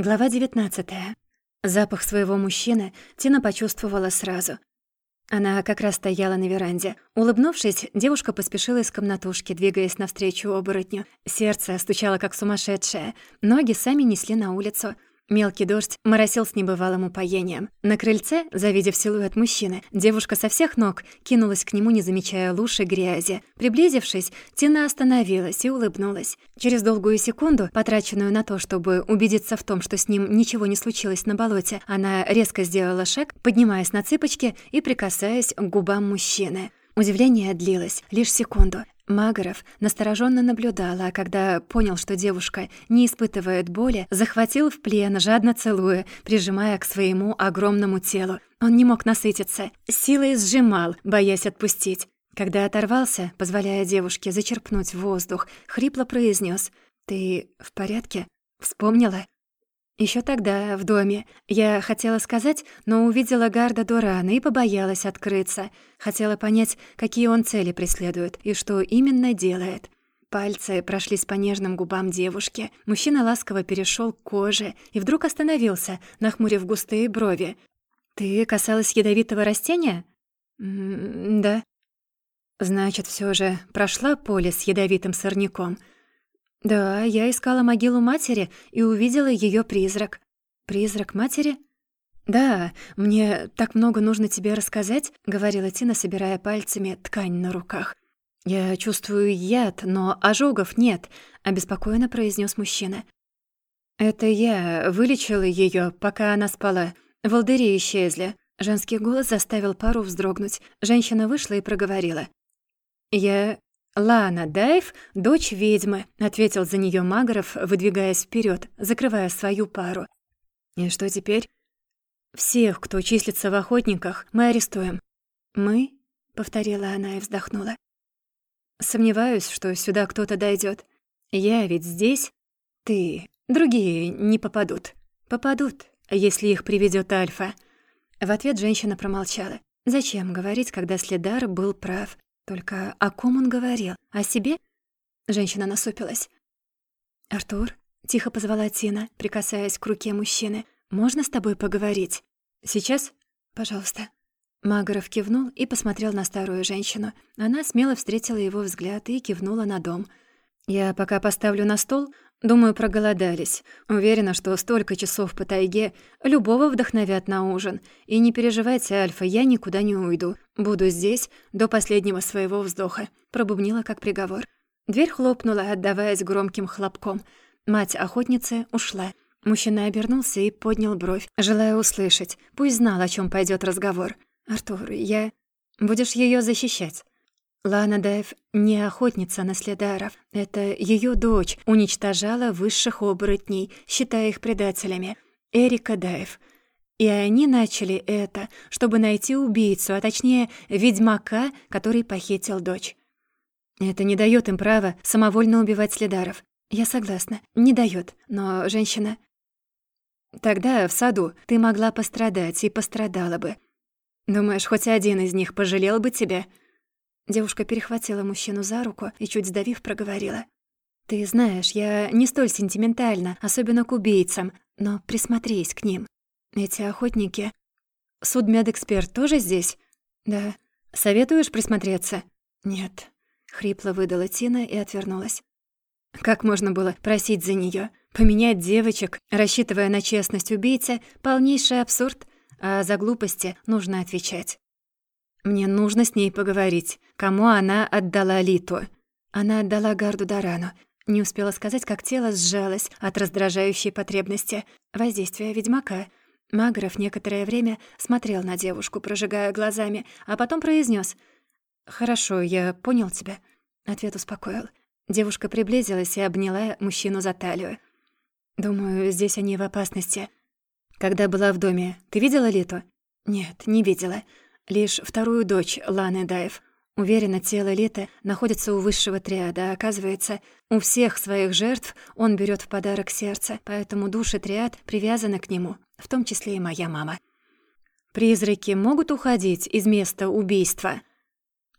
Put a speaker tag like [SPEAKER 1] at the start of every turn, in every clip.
[SPEAKER 1] Глава 19. Запах своего мужчины Тина почувствовала сразу. Она как раз стояла на веранде. Улыбнувшись, девушка поспешила из комнатушки, двигаясь навстречу оборотню. Сердце стучало как сумасшедшее. Ноги сами несли на улицу — Мелкий дождь моросил с небывалым упоением. На крыльце, завидев силуэт мужчины, девушка со всех ног кинулась к нему, не замечая луж и грязи. Приблизившись, Тина остановилась и улыбнулась. Через долгую секунду, потраченную на то, чтобы убедиться в том, что с ним ничего не случилось на болоте, она резко сделала шаг, поднимаясь на цыпочки и прикасаясь к губам мужчины. Удивление длилось лишь секунду. Магоров настороженно наблюдал, а когда понял, что девушка не испытывает боли, захватил в плен, жадно целуя, прижимая к своему огромному телу. Он не мог насытиться, силой сжимал, боясь отпустить. Когда оторвался, позволяя девушке зачерпнуть воздух, хрипло произнес: «Ты в порядке? Вспомнила?» Еще тогда, в доме, я хотела сказать, но увидела Гарда Дурана и побоялась открыться. Хотела понять, какие он цели преследует и что именно делает. Пальцы прошлись по нежным губам девушки. Мужчина ласково перешел к коже и вдруг остановился, нахмурив густые брови. «Ты касалась ядовитого растения?» «Да». «Значит, все же прошла поле с ядовитым сорняком». Да, я искала могилу матери и увидела ее призрак. Призрак матери? Да, мне так много нужно тебе рассказать, говорила Тина, собирая пальцами ткань на руках. Я чувствую яд, но ожогов нет, обеспокоенно произнес мужчина. Это я вылечила ее, пока она спала. Волдыри исчезли. Женский голос заставил пару вздрогнуть. Женщина вышла и проговорила. «Я «Лана Дайв — дочь ведьмы», — ответил за нее Магоров, выдвигаясь вперед, закрывая свою пару. «И что теперь?» «Всех, кто числится в охотниках, мы арестуем». «Мы?» — повторила она и вздохнула. «Сомневаюсь, что сюда кто-то дойдет. Я ведь здесь. Ты. Другие не попадут. Попадут, если их приведет Альфа». В ответ женщина промолчала. Зачем говорить, когда Следар был прав? Только о ком он говорил? О себе? Женщина насупилась. «Артур?» — тихо позвала Тина, прикасаясь к руке мужчины. «Можно с тобой поговорить?» «Сейчас?» «Пожалуйста». Магоров кивнул и посмотрел на старую женщину. Она смело встретила его взгляд и кивнула на дом. «Я пока поставлю на стол. Думаю, проголодались. Уверена, что столько часов по тайге любого вдохновят на ужин. И не переживайте, Альфа, я никуда не уйду. Буду здесь до последнего своего вздоха», — пробубнила как приговор. Дверь хлопнула, отдаваясь громким хлопком. Мать охотницы ушла. Мужчина обернулся и поднял бровь, желая услышать. Пусть знал, о чем пойдет разговор. «Артур, я...» «Будешь ее защищать?» Лана Дайв не охотница на следаров. Это ее дочь уничтожала высших оборотней, считая их предателями. Эрика Дайв. И они начали это, чтобы найти убийцу, а точнее ведьмака, который похитил дочь. Это не дает им права самовольно убивать следаров. Я согласна, не дает, но женщина... Тогда в саду ты могла пострадать и пострадала бы. Думаешь, хоть один из них пожалел бы тебя?» Девушка перехватила мужчину за руку и, чуть сдавив, проговорила. «Ты знаешь, я не столь сентиментальна, особенно к убийцам, но присмотрись к ним. Эти охотники... Судмедэксперт тоже здесь? Да. Советуешь присмотреться? Нет. Хрипло выдала Тина и отвернулась. Как можно было просить за неё? Поменять девочек, рассчитывая на честность убийцы, полнейший абсурд, а за глупости нужно отвечать. Мне нужно с ней поговорить. Кому она отдала Литу? Она отдала Гарду Дарану. Не успела сказать, как тело сжалось от раздражающей потребности. Воздействие ведьмака. Магров некоторое время смотрел на девушку, прожигая глазами, а потом произнес: «Хорошо, я понял тебя». Ответ успокоил. Девушка приблизилась и обняла мужчину за талию. «Думаю, здесь они в опасности. Когда была в доме, ты видела Литу?» «Нет, не видела. Лишь вторую дочь Ланы Даев. Уверена, тело Литы находится у высшего триада, а оказывается, у всех своих жертв он берет в подарок сердце, поэтому души триад привязаны к нему, в том числе и моя мама. Призраки могут уходить из места убийства.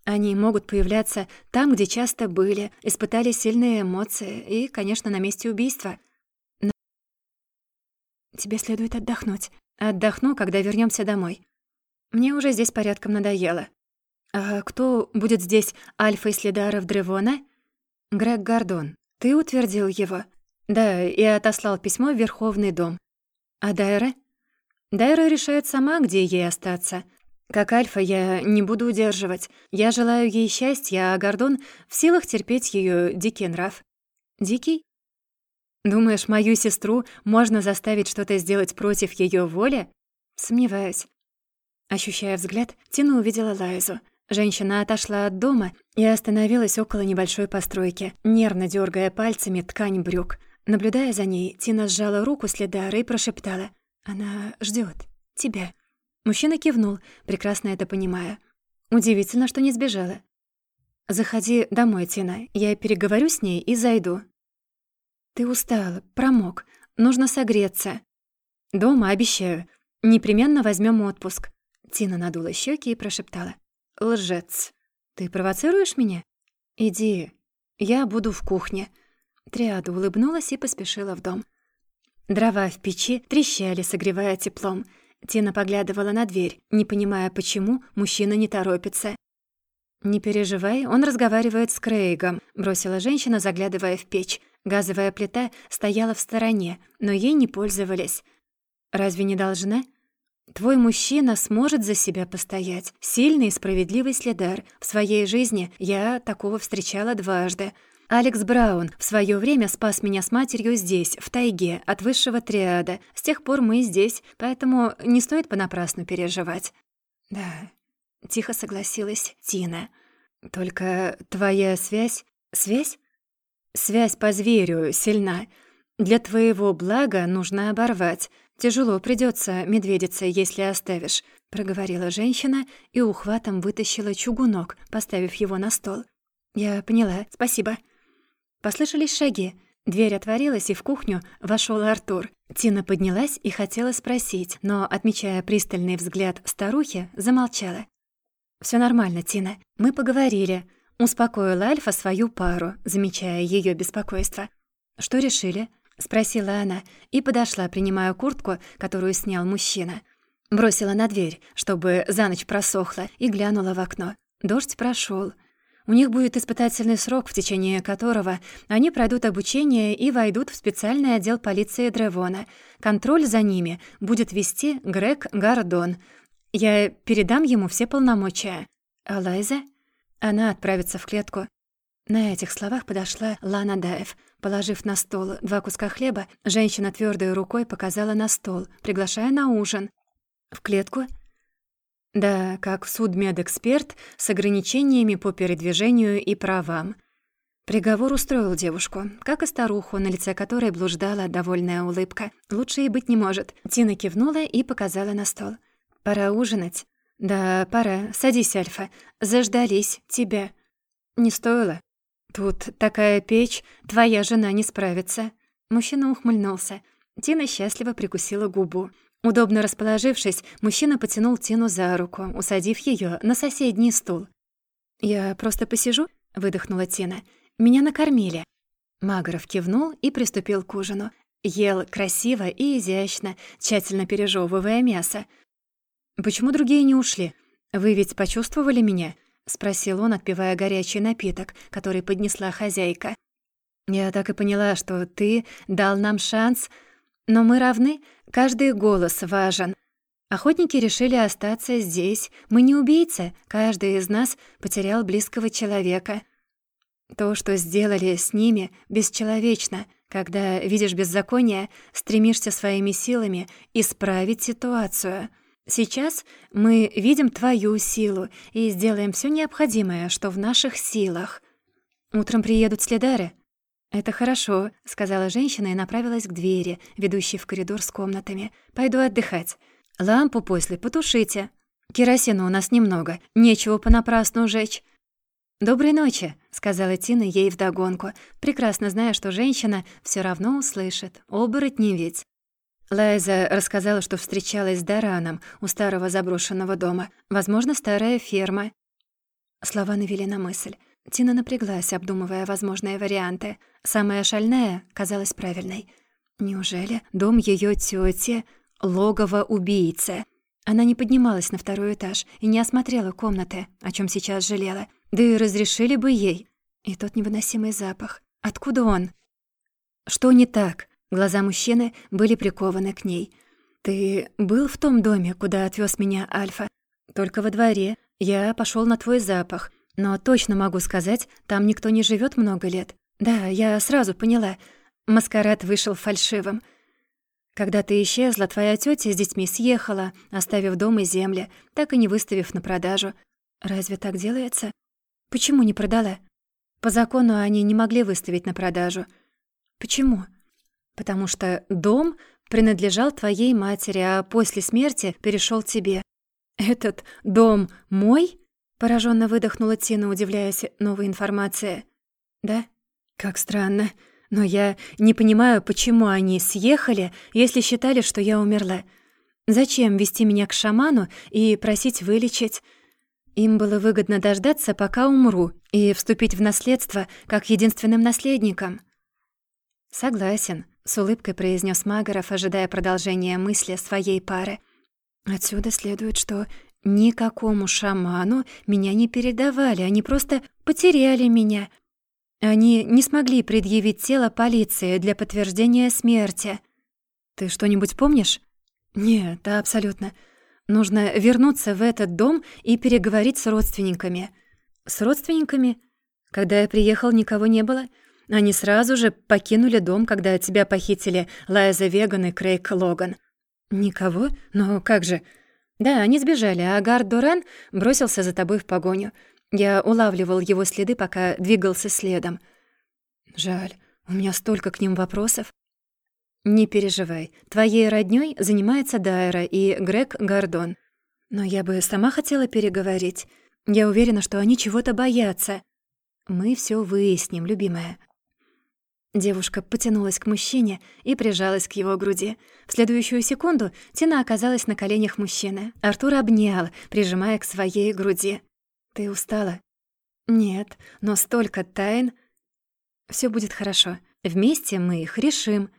[SPEAKER 1] Они могут появляться там, где часто были, испытали сильные эмоции и, конечно, на месте убийства — Тебе следует отдохнуть. Отдохну, когда вернемся домой. Мне уже здесь порядком надоело. А кто будет здесь Альфа из Лидаров Древона? Грег Гордон. Ты утвердил его. Да, и отослал письмо в Верховный дом. А Дайра? Дайра решает сама, где ей остаться. Как Альфа я не буду удерживать. Я желаю ей счастья, а Гордон в силах терпеть ее дикий нрав. Дикий? Думаешь, мою сестру можно заставить что-то сделать против ее воли? Сомневаюсь. Ощущая взгляд, Тина увидела Лайзу. Женщина отошла от дома и остановилась около небольшой постройки, нервно дергая пальцами ткань брюк. Наблюдая за ней, Тина сжала руку следара и прошептала. «Она ждет тебя». Мужчина кивнул, прекрасно это понимая. Удивительно, что не сбежала. «Заходи домой, Тина. Я переговорю с ней и зайду». «Ты устала, промок. Нужно согреться». «Дома, обещаю. Непременно возьмем отпуск». Тина надула щеки и прошептала. «Лжец. Ты провоцируешь меня? Иди. Я буду в кухне». Триада улыбнулась и поспешила в дом. Дрова в печи трещали, согревая теплом. Тина поглядывала на дверь, не понимая, почему мужчина не торопится. «Не переживай, он разговаривает с Крейгом», — бросила женщина, заглядывая в печь. Газовая плита стояла в стороне, но ей не пользовались. «Разве не должна?» «Твой мужчина сможет за себя постоять. Сильный и справедливый следар. В своей жизни я такого встречала дважды. Алекс Браун в свое время спас меня с матерью здесь, в тайге, от высшего триада. С тех пор мы здесь, поэтому не стоит понапрасну переживать». «Да», — тихо согласилась Тина. «Только твоя связь...» «Связь?» «Связь по зверю сильна. Для твоего блага нужно оборвать. Тяжело придется медведице, если оставишь», — проговорила женщина и ухватом вытащила чугунок, поставив его на стол. «Я поняла, спасибо». Послышались шаги. Дверь отворилась, и в кухню вошел Артур. Тина поднялась и хотела спросить, но, отмечая пристальный взгляд старухи, замолчала. Все нормально, Тина. Мы поговорили». Успокоила Альфа свою пару, замечая ее беспокойство. «Что решили?» — спросила она и подошла, принимая куртку, которую снял мужчина. Бросила на дверь, чтобы за ночь просохла, и глянула в окно. Дождь прошел. У них будет испытательный срок, в течение которого они пройдут обучение и войдут в специальный отдел полиции Древона. Контроль за ними будет вести Грег Гордон. Я передам ему все полномочия. А Лайза? Она отправится в клетку. На этих словах подошла Лана Даев. Положив на стол два куска хлеба, женщина твердой рукой показала на стол, приглашая на ужин. В клетку да, как судмедэксперт с ограничениями по передвижению и правам. Приговор устроил девушку, как и старуху, на лице которой блуждала довольная улыбка. Лучше и быть не может. Тина кивнула и показала на стол. «Пора ужинать». «Да, пора. Садись, Альфа. Заждались тебя». «Не стоило. Тут такая печь, твоя жена не справится». Мужчина ухмыльнулся. Тина счастливо прикусила губу. Удобно расположившись, мужчина потянул Тину за руку, усадив ее на соседний стул. «Я просто посижу?» — выдохнула Тина. «Меня накормили». Магоров кивнул и приступил к ужину. Ел красиво и изящно, тщательно пережевывая мясо. «Почему другие не ушли? Вы ведь почувствовали меня?» — спросил он, отпивая горячий напиток, который поднесла хозяйка. «Я так и поняла, что ты дал нам шанс но мы равны, каждый голос важен. Охотники решили остаться здесь. Мы не убийцы, каждый из нас потерял близкого человека. То, что сделали с ними, бесчеловечно. Когда видишь беззаконие, стремишься своими силами исправить ситуацию. Сейчас мы видим твою силу и сделаем все необходимое, что в наших силах. Утром приедут следары. «Это хорошо», — сказала женщина и направилась к двери, ведущей в коридор с комнатами. «Пойду отдыхать. Лампу после потушите. Керосина у нас немного, нечего понапрасну жечь». «Доброй ночи», — сказала Тина ей вдогонку, прекрасно зная, что женщина все равно услышит. Оборотни ведь. Лайза рассказала, что встречалась с Дараном у старого заброшенного дома. Возможно, старая ферма. Слова навели на мысль. Тина напряглась, обдумывая возможные варианты. Самая шальная казалась правильной. Неужели дом ее тети логово убийцы? Она не поднималась на второй этаж и не осмотрела комнаты, о чем сейчас жалела. Да и разрешили бы ей. И тот невыносимый запах. Откуда он? Что не так? Глаза мужчины были прикованы к ней. «Ты был в том доме, куда отвез меня Альфа? Только во дворе. Я пошел на твой запах. Но точно могу сказать, там никто не живет много лет. Да, я сразу поняла. Маскарад вышел фальшивым. Когда ты исчезла, твоя тетя с детьми съехала, оставив дом и земли, так и не выставив на продажу. Разве так делается? Почему не продала? По закону они не могли выставить на продажу. Почему? Потому что дом принадлежал твоей матери, а после смерти перешел тебе. Этот дом мой? Пораженно выдохнула Тина, удивляясь новой информации. Да? Как странно. Но я не понимаю, почему они съехали, если считали, что я умерла. Зачем вести меня к шаману и просить вылечить? Им было выгодно дождаться, пока умру, и вступить в наследство как единственным наследником. «Согласен», — с улыбкой произнес Магаров, ожидая продолжения мысли своей пары. «Отсюда следует, что никакому шаману меня не передавали, они просто потеряли меня. Они не смогли предъявить тело полиции для подтверждения смерти. Ты что-нибудь помнишь?» «Нет, абсолютно. Нужно вернуться в этот дом и переговорить с родственниками. С родственниками? Когда я приехал, никого не было. Они сразу же покинули дом, когда тебя похитили Лайза Веган и Крейг Логан. Никого? Но как же? Да, они сбежали, а Гард Доран бросился за тобой в погоню. Я улавливал его следы, пока двигался следом. Жаль, у меня столько к ним вопросов. «Не переживай, твоей роднёй занимается Дайра и Грег Гордон. Но я бы сама хотела переговорить. Я уверена, что они чего-то боятся. Мы всё выясним, любимая». Девушка потянулась к мужчине и прижалась к его груди. В следующую секунду Тина оказалась на коленях мужчины. Артур обнял, прижимая к своей груди. «Ты устала?» «Нет, но столько тайн...» «Всё будет хорошо. Вместе мы их решим»,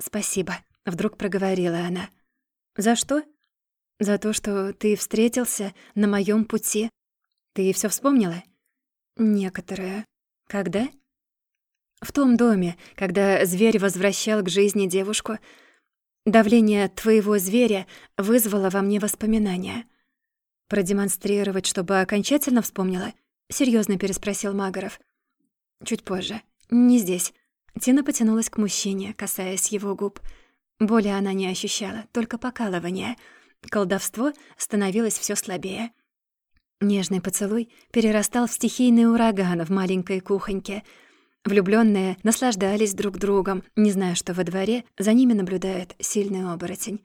[SPEAKER 1] «Спасибо», — вдруг проговорила она. «За что?» «За то, что ты встретился на моем пути. Ты все вспомнила?» «Некоторое. Когда?» «В том доме, когда зверь возвращал к жизни девушку. Давление твоего зверя вызвало во мне воспоминания». «Продемонстрировать, чтобы окончательно вспомнила?» — серьезно переспросил Магаров. «Чуть позже. Не здесь. Тина потянулась к мужчине, касаясь его губ. Боли она не ощущала, только покалывание. Колдовство становилось все слабее. Нежный поцелуй перерастал в стихийный ураган в маленькой кухоньке. Влюбленные наслаждались друг другом, не зная, что во дворе за ними наблюдает сильный оборотень.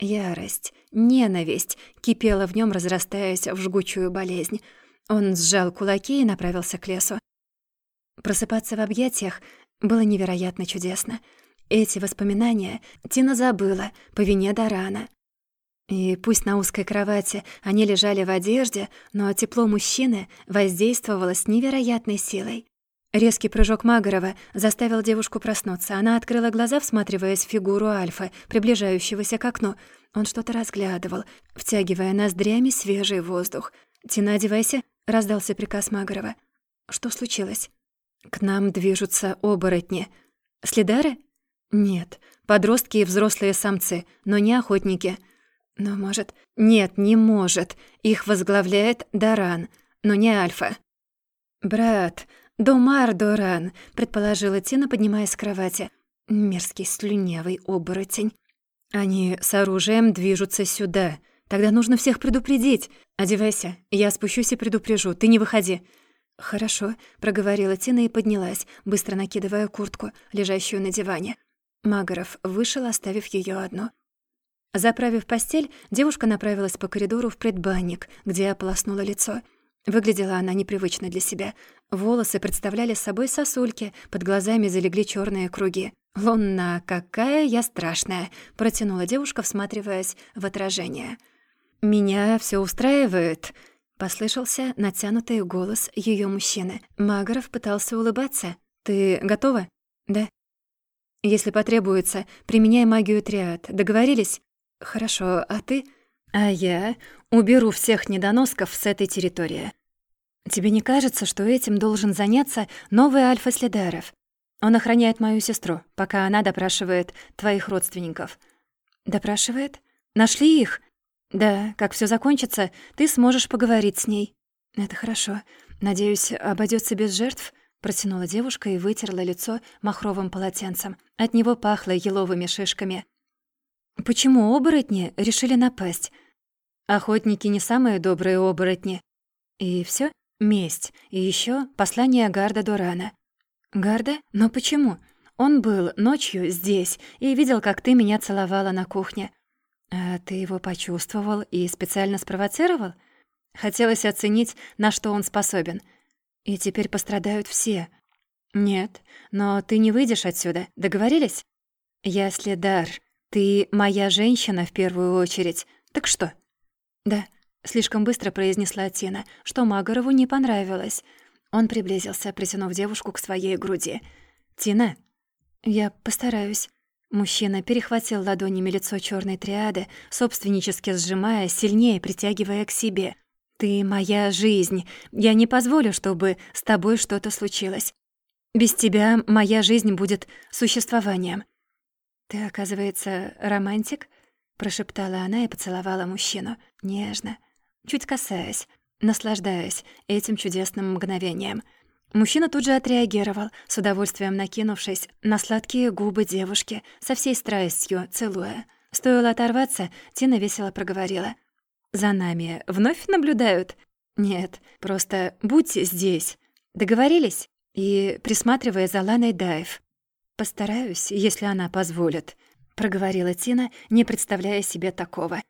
[SPEAKER 1] Ярость, ненависть кипела в нем, разрастаясь в жгучую болезнь. Он сжал кулаки и направился к лесу. Просыпаться в объятиях было невероятно чудесно. Эти воспоминания Тина забыла по вине Дарана. И пусть на узкой кровати они лежали в одежде, но тепло мужчины воздействовало с невероятной силой. Резкий прыжок Магарова заставил девушку проснуться. Она открыла глаза, всматриваясь в фигуру Альфа, приближающегося к окну. Он что-то разглядывал, втягивая ноздрями свежий воздух. «Тина, одевайся», — раздался приказ Магарова. «Что случилось?» К нам движутся оборотни. Следары? Нет, подростки и взрослые самцы, но не охотники. Но может... Нет, не может. Их возглавляет Даран, но не Альфа. «Брат, Домар Доран», — предположила Тина, поднимаясь с кровати. Мерзкий слюнявый оборотень. Они с оружием движутся сюда. Тогда нужно всех предупредить. Одевайся, я спущусь и предупрежу. Ты не выходи. «Хорошо», — проговорила Тина и поднялась, быстро накидывая куртку, лежащую на диване. Магаров вышел, оставив ее одну. Заправив постель, девушка направилась по коридору в предбанник, где ополоснула лицо. Выглядела она непривычно для себя. Волосы представляли собой сосульки, под глазами залегли черные круги. «Луна, какая я страшная!» — протянула девушка, всматриваясь в отражение. «Меня все устраивает», Послышался натянутый голос ее мужчины. Магаров пытался улыбаться. «Ты готова?» «Да». Если потребуется, применяй магию триад. Договорились? Хорошо, а ты? А я уберу всех недоносков с этой территории. Тебе не кажется, что этим должен заняться новый Альфа Следаров? Он охраняет мою сестру, пока она допрашивает твоих родственников. Допрашивает? Нашли их? Да, как все закончится, ты сможешь поговорить с ней. Это хорошо. Надеюсь, обойдется без жертв? Протянула девушка и вытерла лицо махровым полотенцем. От него пахло еловыми шишками. Почему оборотни решили напасть? Охотники не самые добрые оборотни. И все? Месть. И еще послание Гарда Дурана. «Гарда? Но почему? Он был ночью здесь и видел, как ты меня целовала на кухне. А ты его почувствовал и специально спровоцировал? Хотелось оценить, на что он способен. И теперь пострадают все. Нет, но ты не выйдешь отсюда, договорились? Я следар. Ты моя женщина в первую очередь. Так что? Да, слишком быстро произнесла Тина, что Магорову не понравилось — он приблизился, притянув девушку к своей груди. «Тина?» «Я постараюсь». Мужчина перехватил ладонями лицо черной триады, собственнически сжимая, сильнее притягивая к себе. «Ты моя жизнь. Я не позволю, чтобы с тобой что-то случилось. Без тебя моя жизнь будет существованием». «Ты, оказывается, романтик?» — прошептала она и поцеловала мужчину. Нежно, чуть касаясь наслаждаясь этим чудесным мгновением. Мужчина тут же отреагировал, с удовольствием накинувшись на сладкие губы девушки, со всей страстью целуя. Стоило оторваться, Тина весело проговорила. «За нами вновь наблюдают?» «Нет, просто будьте здесь. Договорились?» И присматривая за Ланой Дайв. «Постараюсь, если она позволит», — проговорила Тина, не представляя себе такого.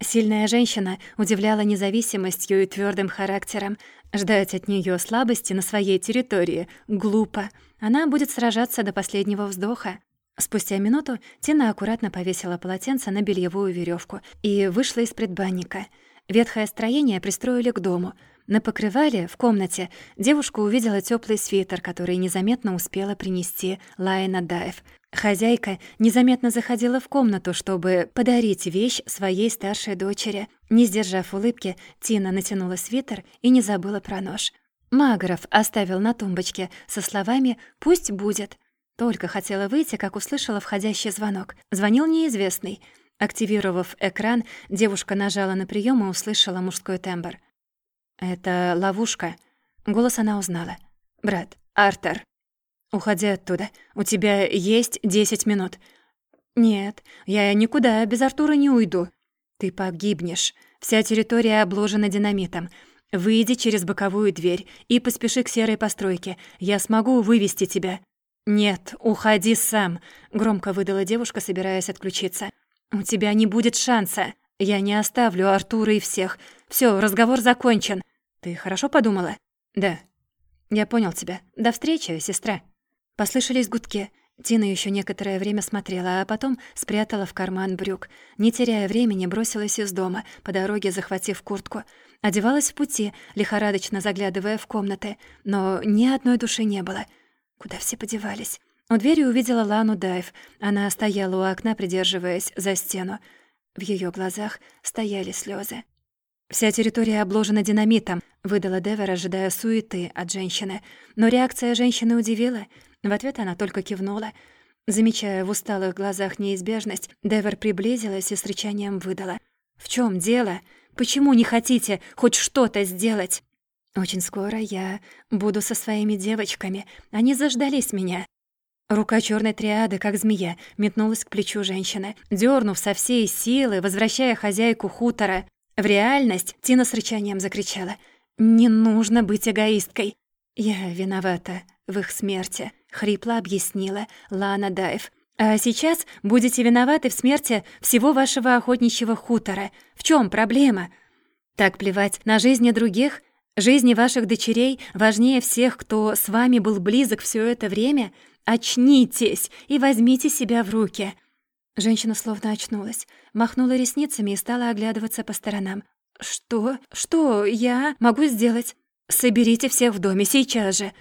[SPEAKER 1] Сильная женщина удивляла независимостью и твердым характером. Ждать от нее слабости на своей территории глупо. Она будет сражаться до последнего вздоха. Спустя минуту Тина аккуратно повесила полотенце на бельевую веревку и вышла из предбанника. Ветхое строение пристроили к дому. На покрывале в комнате девушка увидела теплый свитер, который незаметно успела принести Лайна Даев — Хозяйка незаметно заходила в комнату, чтобы подарить вещь своей старшей дочери. Не сдержав улыбки, Тина натянула свитер и не забыла про нож. Магоров оставил на тумбочке со словами «пусть будет». Только хотела выйти, как услышала входящий звонок. Звонил неизвестный. Активировав экран, девушка нажала на прием и услышала мужской тембр. «Это ловушка». Голос она узнала. «Брат, Артер». «Уходи оттуда. У тебя есть десять минут». «Нет, я никуда без Артура не уйду. Ты погибнешь. Вся территория обложена динамитом. Выйди через боковую дверь и поспеши к серой постройке. Я смогу вывести тебя». «Нет, уходи сам», — громко выдала девушка, собираясь отключиться. «У тебя не будет шанса. Я не оставлю Артура и всех. Все, разговор закончен. Ты хорошо подумала?» «Да». «Я понял тебя. До встречи, сестра». Послышались гудки. Тина еще некоторое время смотрела, а потом спрятала в карман брюк. Не теряя времени, бросилась из дома, по дороге захватив куртку. Одевалась в пути, лихорадочно заглядывая в комнаты, но ни одной души не было. Куда все подевались? У двери увидела Лану Дайв. Она стояла у окна, придерживаясь за стену. В ее глазах стояли слезы. «Вся территория обложена динамитом», — выдала Девер, ожидая суеты от женщины. Но реакция женщины удивила. В ответ она только кивнула. Замечая в усталых глазах неизбежность, Девер приблизилась и с рычанием выдала. «В чем дело? Почему не хотите хоть что-то сделать?» «Очень скоро я буду со своими девочками. Они заждались меня». Рука черной триады, как змея, метнулась к плечу женщины, дернув со всей силы, возвращая хозяйку хутора. В реальность Тина с рычанием закричала. «Не нужно быть эгоисткой. Я виновата в их смерти хрипло объяснила Лана Даев. «А сейчас будете виноваты в смерти всего вашего охотничьего хутора. В чем проблема? Так плевать на жизни других? Жизни ваших дочерей важнее всех, кто с вами был близок все это время? Очнитесь и возьмите себя в руки!» Женщина словно очнулась, махнула ресницами и стала оглядываться по сторонам. «Что? Что я могу сделать? Соберите всех в доме сейчас же!»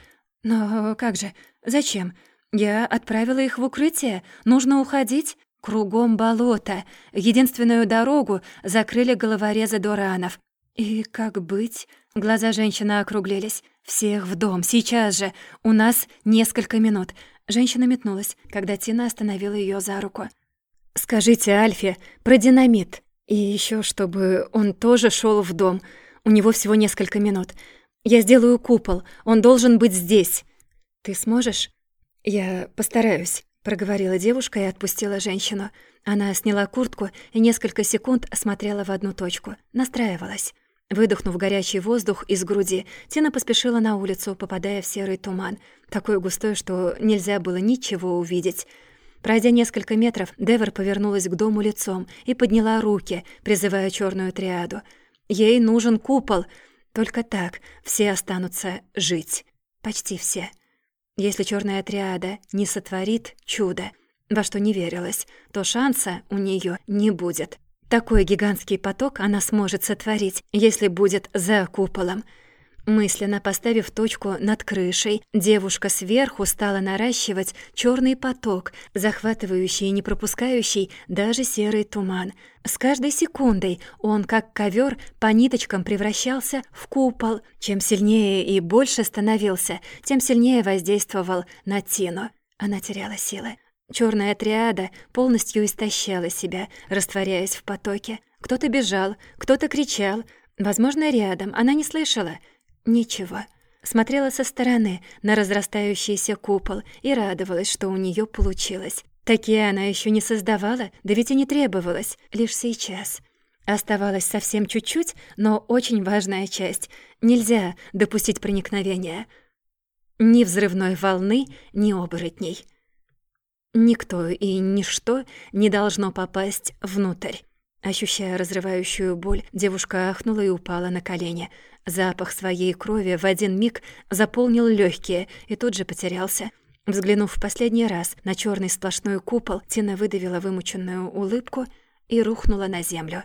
[SPEAKER 1] «Но как же? Зачем? Я отправила их в укрытие. Нужно уходить. Кругом болото. Единственную дорогу закрыли головорезы Доранов. И как быть? Глаза женщины округлились. «Всех в дом, сейчас же! У нас несколько минут!» Женщина метнулась, когда Тина остановила ее за руку. «Скажите Альфе про динамит. И еще, чтобы он тоже шел в дом. У него всего несколько минут. Я сделаю купол, он должен быть здесь. Ты сможешь?» «Я постараюсь», — проговорила девушка и отпустила женщину. Она сняла куртку и несколько секунд смотрела в одну точку, настраивалась. Выдохнув горячий воздух из груди, Тина поспешила на улицу, попадая в серый туман, такой густой, что нельзя было ничего увидеть. Пройдя несколько метров, Девер повернулась к дому лицом и подняла руки, призывая черную триаду. Ей нужен купол. Только так все останутся жить. Почти все. Если черная триада не сотворит чудо, во что не верилось, то шанса у нее не будет. Такой гигантский поток она сможет сотворить, если будет за куполом. Мысленно поставив точку над крышей, девушка сверху стала наращивать черный поток, захватывающий и не пропускающий даже серый туман. С каждой секундой он, как ковер, по ниточкам превращался в купол. Чем сильнее и больше становился, тем сильнее воздействовал на Тину. Она теряла силы. Черная триада полностью истощала себя, растворяясь в потоке. Кто-то бежал, кто-то кричал. Возможно, рядом, она не слышала. Ничего. Смотрела со стороны на разрастающийся купол и радовалась, что у нее получилось. Такие она еще не создавала, да ведь и не требовалось, лишь сейчас. Оставалось совсем чуть-чуть, но очень важная часть. Нельзя допустить проникновения. Ни взрывной волны, ни оборотней. Никто и ничто не должно попасть внутрь. Ощущая разрывающую боль, девушка ахнула и упала на колени. Запах своей крови в один миг заполнил легкие и тут же потерялся. Взглянув в последний раз на черный сплошной купол, Тина выдавила вымученную улыбку и рухнула на землю.